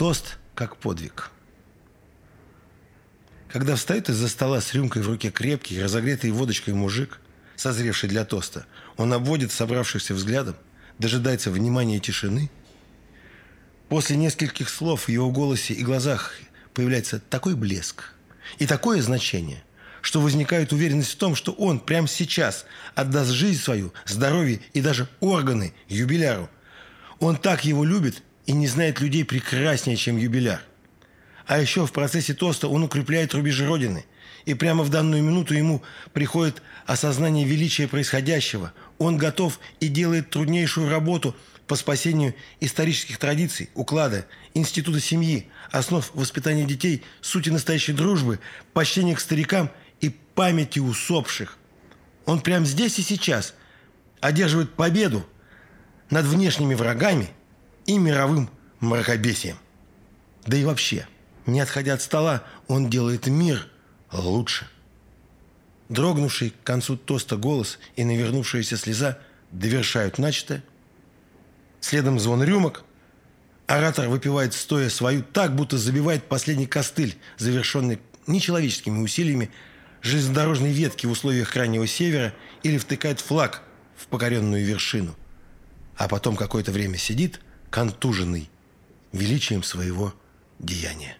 Тост как подвиг. Когда встает из-за стола с рюмкой в руке крепкий, разогретый водочкой мужик, созревший для тоста, он обводит собравшихся взглядом, дожидается внимания и тишины. После нескольких слов в его голосе и глазах появляется такой блеск и такое значение, что возникает уверенность в том, что он прямо сейчас отдаст жизнь свою, здоровье и даже органы юбиляру. Он так его любит и не знает людей прекраснее, чем юбиляр. А еще в процессе тоста он укрепляет рубежи Родины. И прямо в данную минуту ему приходит осознание величия происходящего. Он готов и делает труднейшую работу по спасению исторических традиций, уклада, института семьи, основ воспитания детей, сути настоящей дружбы, почтения к старикам и памяти усопших. Он прямо здесь и сейчас одерживает победу над внешними врагами и мировым мракобесием. Да и вообще – не отходя от стола, он делает мир лучше. Дрогнувший к концу тоста голос и навернувшаяся слеза довершают начатое. Следом звон рюмок. Оратор выпивает стоя свою так, будто забивает последний костыль, завершенный нечеловеческими усилиями железнодорожной ветки в условиях Крайнего Севера или втыкает флаг в покоренную вершину. А потом какое-то время сидит, контуженный, величием своего деяния.